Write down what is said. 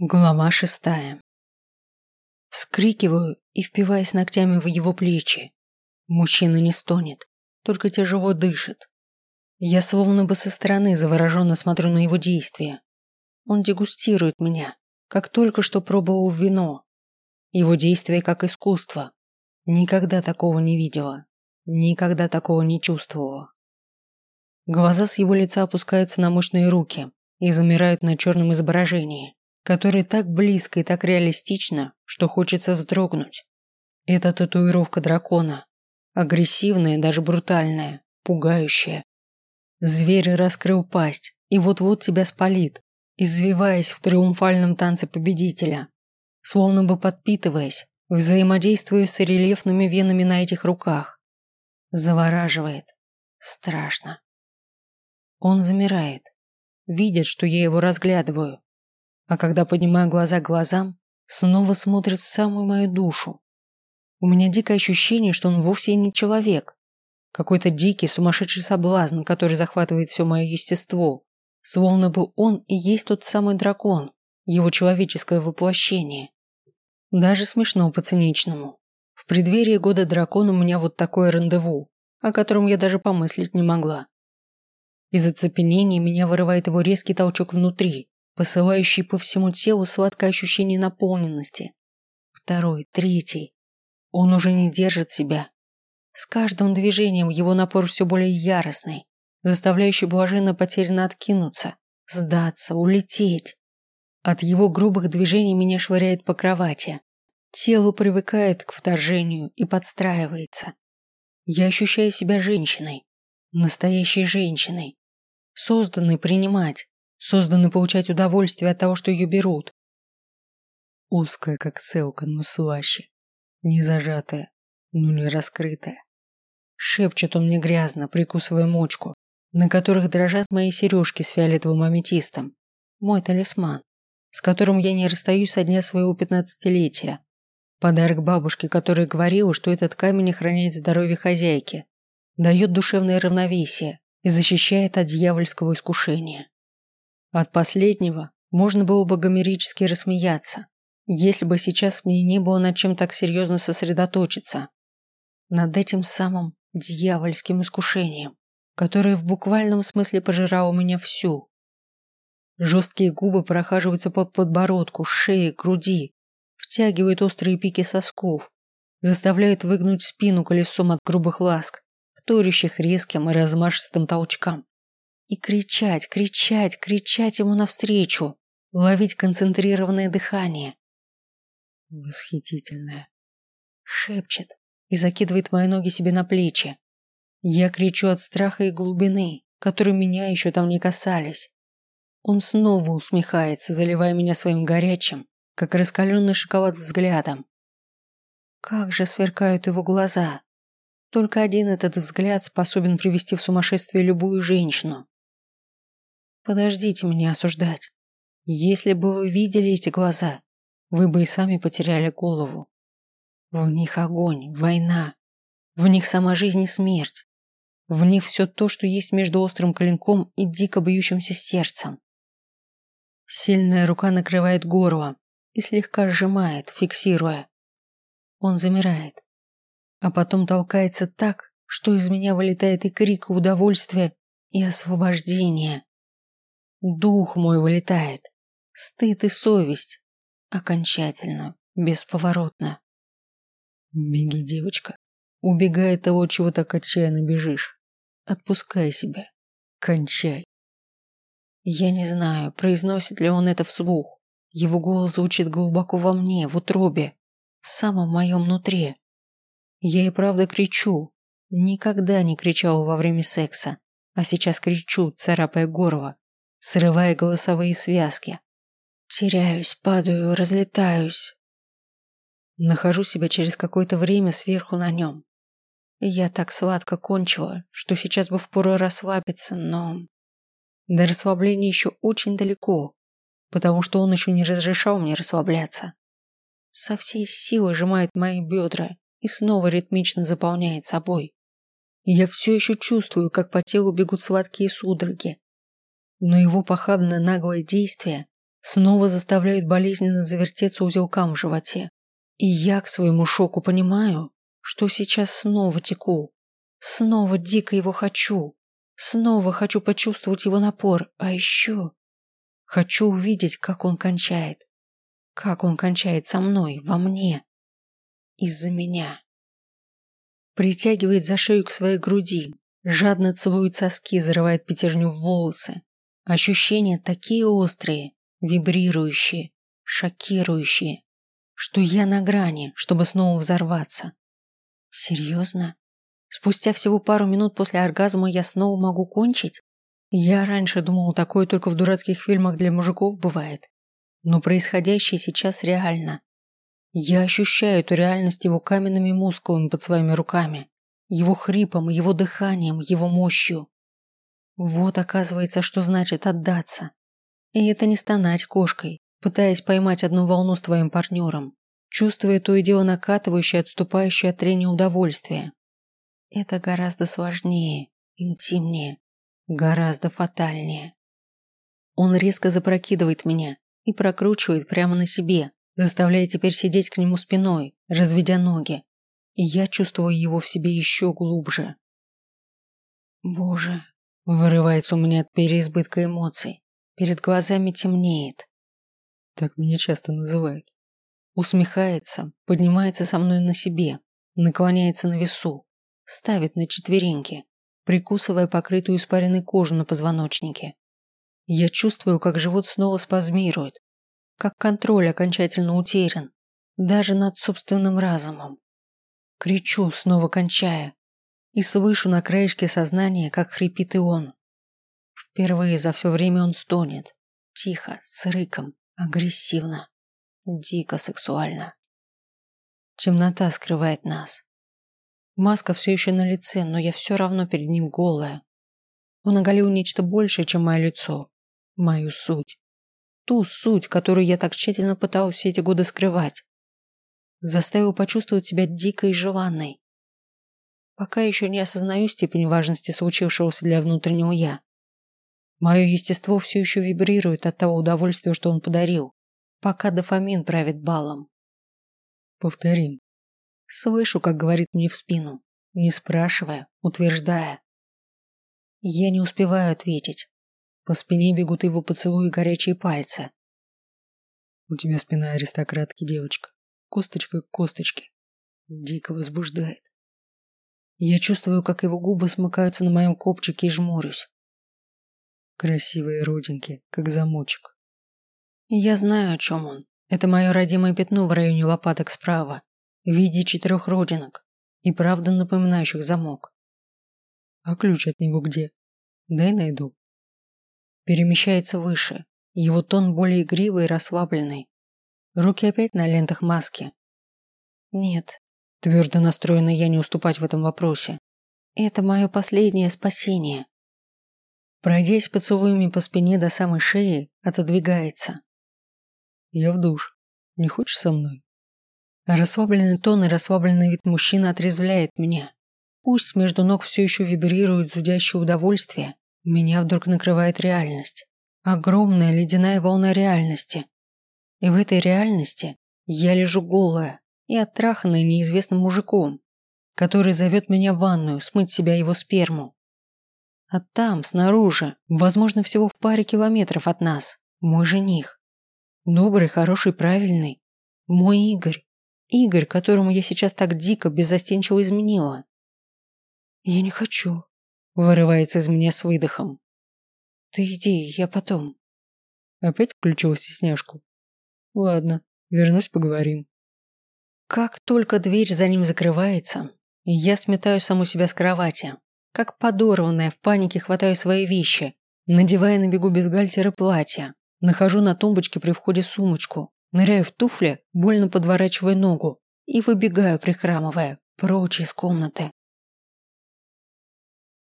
Глава шестая. Вскрикиваю и впиваясь ногтями в его плечи. Мужчина не стонет, только тяжело дышит. Я словно бы со стороны завороженно смотрю на его действия. Он дегустирует меня, как только что пробовал вино. Его действия как искусство. Никогда такого не видела. Никогда такого не чувствовала. Глаза с его лица опускаются на мощные руки и замирают на черном изображении который так близко и так реалистично, что хочется вздрогнуть. Это татуировка дракона. Агрессивная, даже брутальная, пугающая. Зверь раскрыл пасть и вот-вот тебя спалит, извиваясь в триумфальном танце победителя, словно бы подпитываясь, взаимодействуя с рельефными венами на этих руках. Завораживает. Страшно. Он замирает. Видит, что я его разглядываю, а когда поднимаю глаза к глазам, снова смотрит в самую мою душу. У меня дикое ощущение, что он вовсе не человек. Какой-то дикий, сумасшедший соблазн, который захватывает все мое естество. Словно бы он и есть тот самый дракон, его человеческое воплощение. Даже смешно по-циничному. В преддверии года дракона у меня вот такое рандеву, о котором я даже помыслить не могла. Из оцепенения меня вырывает его резкий толчок внутри, посылающий по всему телу сладкое ощущение наполненности. Второй, третий. Он уже не держит себя. С каждым движением его напор все более яростный, заставляющий блаженно потерянно откинуться, сдаться, улететь. От его грубых движений меня швыряет по кровати. Тело привыкает к вторжению и подстраивается. Я ощущаю себя женщиной, настоящей женщиной, созданной принимать, созданы получать удовольствие от того, что ее берут. Узкая, как целка, но слаще. Не зажатая, но не раскрытая. Шепчет он мне грязно, прикусывая мочку, на которых дрожат мои сережки с фиолетовым аметистом. Мой талисман, с которым я не расстаюсь со дня своего пятнадцатилетия. Подарок бабушке, которая говорила, что этот камень охраняет здоровье хозяйки, дает душевное равновесие и защищает от дьявольского искушения. От последнего можно было бы гомерически рассмеяться, если бы сейчас мне не было над чем так серьезно сосредоточиться. Над этим самым дьявольским искушением, которое в буквальном смысле пожирало меня всю. Жесткие губы прохаживаются по подбородку, шее, груди, втягивают острые пики сосков, заставляют выгнуть спину колесом от грубых ласк, вторящих резким и размашистым толчкам и кричать, кричать, кричать ему навстречу, ловить концентрированное дыхание. Восхитительное. Шепчет и закидывает мои ноги себе на плечи. Я кричу от страха и глубины, которые меня еще там не касались. Он снова усмехается, заливая меня своим горячим, как раскаленный шоколад взглядом. Как же сверкают его глаза. Только один этот взгляд способен привести в сумасшествие любую женщину. Подождите меня осуждать. Если бы вы видели эти глаза, вы бы и сами потеряли голову. В них огонь, война. В них сама жизнь и смерть. В них все то, что есть между острым клинком и дико бьющимся сердцем. Сильная рука накрывает горло и слегка сжимает, фиксируя. Он замирает, а потом толкается так, что из меня вылетает и крик удовольствия, и освобождения. Дух мой вылетает. Стыд и совесть. Окончательно, бесповоротно. Беги, девочка. Убегай от того, чего так отчаянно бежишь. Отпускай себя. Кончай. Я не знаю, произносит ли он это вслух. Его голос звучит глубоко во мне, в утробе, в самом моем нутре. Я и правда кричу. Никогда не кричала во время секса, а сейчас кричу, царапая горло, срывая голосовые связки. Теряюсь, падаю, разлетаюсь. Нахожу себя через какое-то время сверху на нем. я так сладко кончила, что сейчас бы впору расслабиться, но... До расслабления еще очень далеко, потому что он еще не разрешал мне расслабляться. Со всей силы сжимает мои бедра и снова ритмично заполняет собой. я все еще чувствую, как по телу бегут сладкие судороги, но его похабное наглое действие снова заставляют болезненно завертеться узелкам в животе. И я к своему шоку понимаю, что сейчас снова теку. Снова дико его хочу. Снова хочу почувствовать его напор, а еще хочу увидеть, как он кончает. Как он кончает со мной, во мне. Из-за меня. Притягивает за шею к своей груди, жадно целует соски, зарывает пятерню в волосы. Ощущения такие острые, вибрирующие, шокирующие, что я на грани, чтобы снова взорваться. Серьезно? Спустя всего пару минут после оргазма я снова могу кончить? Я раньше думал, такое только в дурацких фильмах для мужиков бывает. Но происходящее сейчас реально. Я ощущаю эту реальность его каменными мускулами под своими руками, его хрипом, его дыханием, его мощью. Вот оказывается, что значит отдаться. И это не стонать кошкой, пытаясь поймать одну волну с твоим партнером, чувствуя то и дело накатывающее, отступающее от трения удовольствие. Это гораздо сложнее, интимнее, гораздо фатальнее. Он резко запрокидывает меня и прокручивает прямо на себе, заставляя теперь сидеть к нему спиной, разведя ноги. И я чувствую его в себе еще глубже. Боже, вырывается у меня от переизбытка эмоций. Перед глазами темнеет. Так меня часто называют. Усмехается, поднимается со мной на себе, наклоняется на весу, ставит на четвереньки, прикусывая покрытую испаренной кожу на позвоночнике. Я чувствую, как живот снова спазмирует, как контроль окончательно утерян, даже над собственным разумом. Кричу, снова кончая, и слышу на краешке сознания, как хрипит и он. Впервые за все время он стонет, тихо, с рыком, агрессивно, дико сексуально. Темнота скрывает нас. Маска все еще на лице, но я все равно перед ним голая. Он оголил нечто большее, чем мое лицо. Мою суть. Ту суть, которую я так тщательно пыталась все эти годы скрывать. Заставил почувствовать себя дикой и желанной. Пока еще не осознаю степень важности случившегося для внутреннего «я». Мое естество все еще вибрирует от того удовольствия, что он подарил, пока дофамин правит балом. Повторим. Слышу, как говорит мне в спину, не спрашивая, утверждая. Я не успеваю ответить. По спине бегут его поцелуи горячие пальцы. У тебя спина аристократки, девочка. Косточка к косточке. Дико возбуждает. Я чувствую, как его губы смыкаются на моем копчике и жмурюсь. Красивые родинки, как замочек. Я знаю, о чем он. Это мое родимое пятно в районе лопаток справа в виде четырех родинок и правда напоминающих замок. А ключ от него где? Дай найду. Перемещается выше. Его тон более игривый и расслабленный. Руки опять на лентах маски. Нет, твердо настроена я не уступать в этом вопросе. Это мое последнее спасение. Пройдясь поцелуями по спине до самой шеи, отодвигается. Я в душ. Не хочешь со мной? Расслабленный тон и расслабленный вид мужчины отрезвляет меня. Пусть между ног все еще вибрирует зудящее удовольствие, меня вдруг накрывает реальность. Огромная ледяная волна реальности. И в этой реальности я лежу голая и оттраханная неизвестным мужиком, который зовет меня в ванную смыть себя его сперму. А там, снаружи, возможно, всего в паре километров от нас, мой жених. Добрый, хороший, правильный. Мой Игорь. Игорь, которому я сейчас так дико, беззастенчиво изменила. «Я не хочу», – вырывается из меня с выдохом. «Ты иди, я потом». Опять включила стесняшку? Ладно, вернусь, поговорим. Как только дверь за ним закрывается, я сметаю саму себя с кровати. Как подорванная, в панике хватаю свои вещи, надевая на бегу бюстгальтер и платье. Нахожу на тумбочке при входе сумочку, Ныряю в туфли, больно подворачивая ногу и выбегаю, прихрамывая, прочь из комнаты.